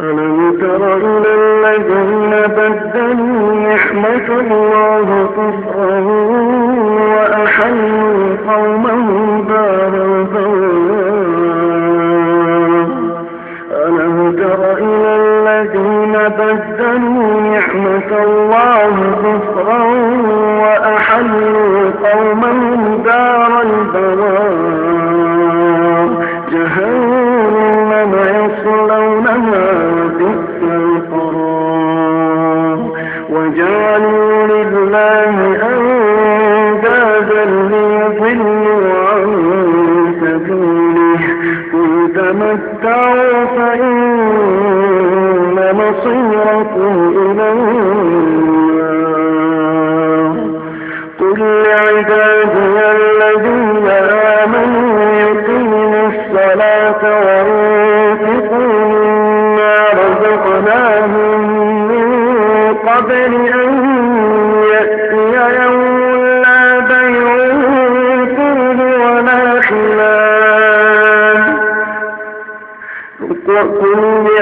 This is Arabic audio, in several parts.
ألم تر إلى الذين بدلوا نعمة الله كفرا وأحلوا قومهم دار وجعلوا لله أندادا ليضلوا عن سبيله. قل فإن مصيركم إلى قل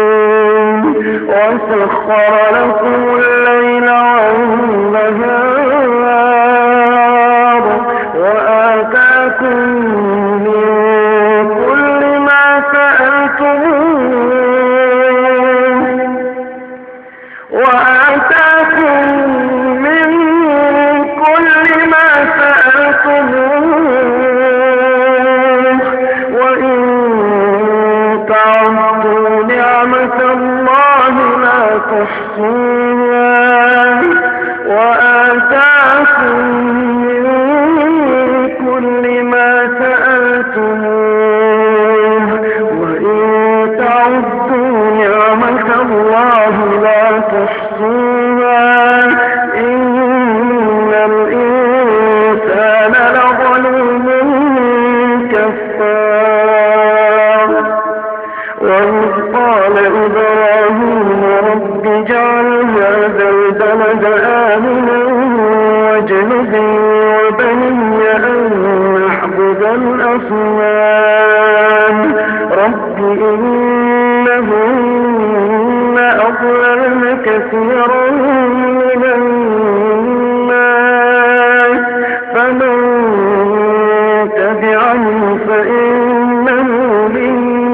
وسخر لكم الليل والنهار وآتاكم من كل ما سألتموه. وآتاكم من كل ما سألتموه. وإن لا رب اجعل هذا البلد آمنا واجنبني وبني أن نعبد الأصنام. رب إنهن أضللن كثيرا من الناس. فمن تبعني فإنه مني.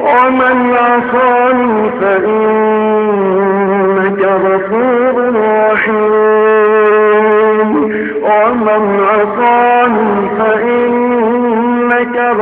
ومن عصاني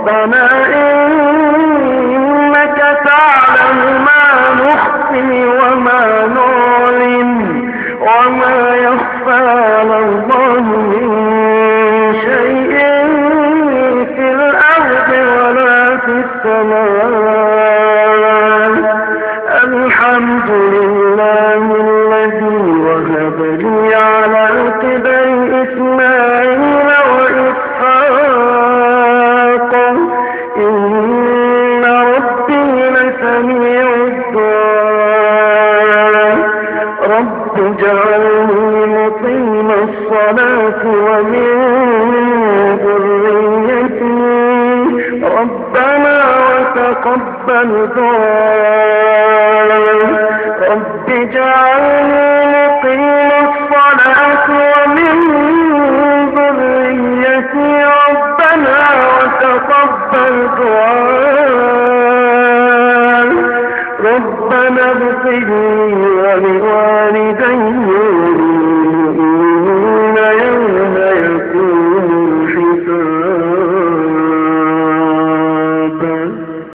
ربنا إنك تعلم ما نخفي وما نعلن وما يخفى على الله وتقبل دعاء رب اجعلني مقيم الصلاة ومن ذريتي ربنا وتقبل دعاء.